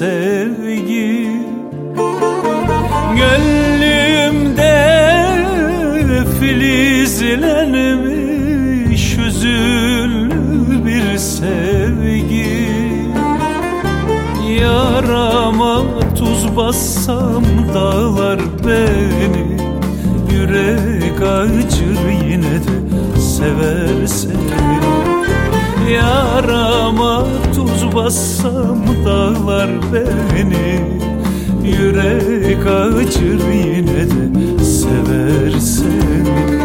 sevgi. Gönlümde filizlenmiş hüzünlü bir sevgi. Yarama tuz bassam dağlar beni Yürek acır yine de sever bassam dağlar beni Yürek acır yine de sever seni.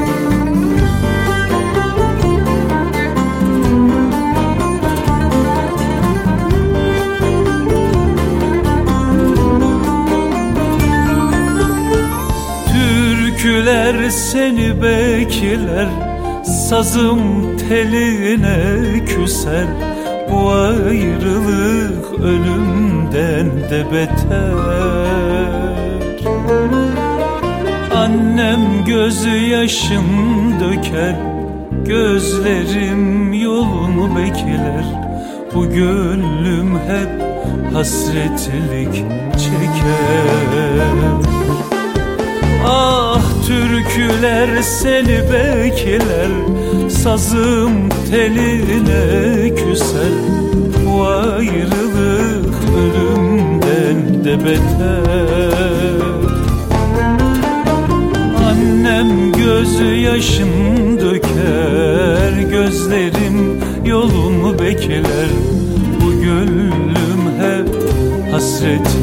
Türküler seni bekler Sazım teline küser Bu ayrılık ölümden de beter. Annem gözü yaşım döker Gözlerim yolunu bekler. Bu gönlüm hep hasretlik çeker türküler seni bekler. Sazım teline küser. Bu ayrılık ölümden de beter. Annem gözü yaşım döker. Gözlerim yolumu bekler. Bu gönlüm hep hasretlik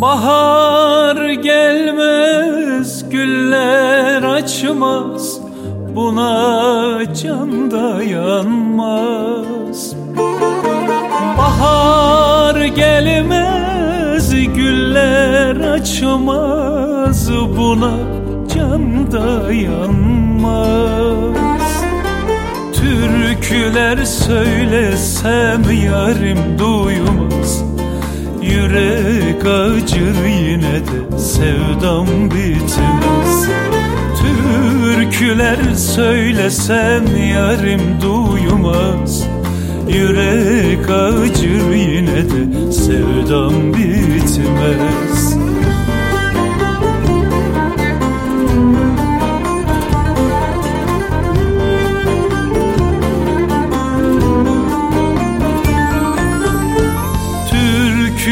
Bahar gelmez, güller açmaz Buna can dayanmaz Bahar gelmez, güller açmaz Buna can dayanmaz Türküler söylesem yarim duymaz Yürek acır yine de sevdam bitmez. Türküler söylesem yarim duymaz. Yürek acır yine de sevdam bitmez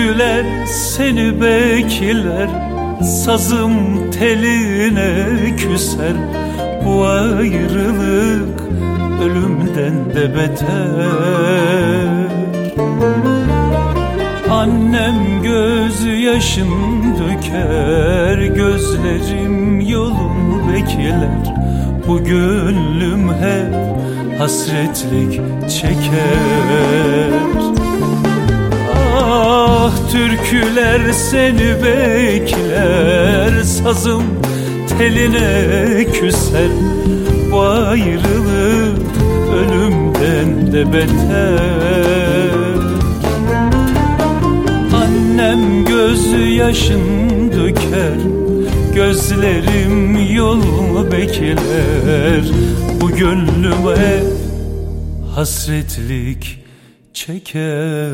Türküler seni bekler. Sazım teline küser. Bu ayrılık ölümden de beter. Annem gözü yaşım döker. Gözlerim yolunu bekler. Bu gönlüm hep hasretlik çeker Ah türküler seni bekler Sazım teline küser. Bu ayrılık ölümden de beter. Annem gözü yaşın döker Gözlerim yolumu bekler. Bu gönlüme hasretlik çeker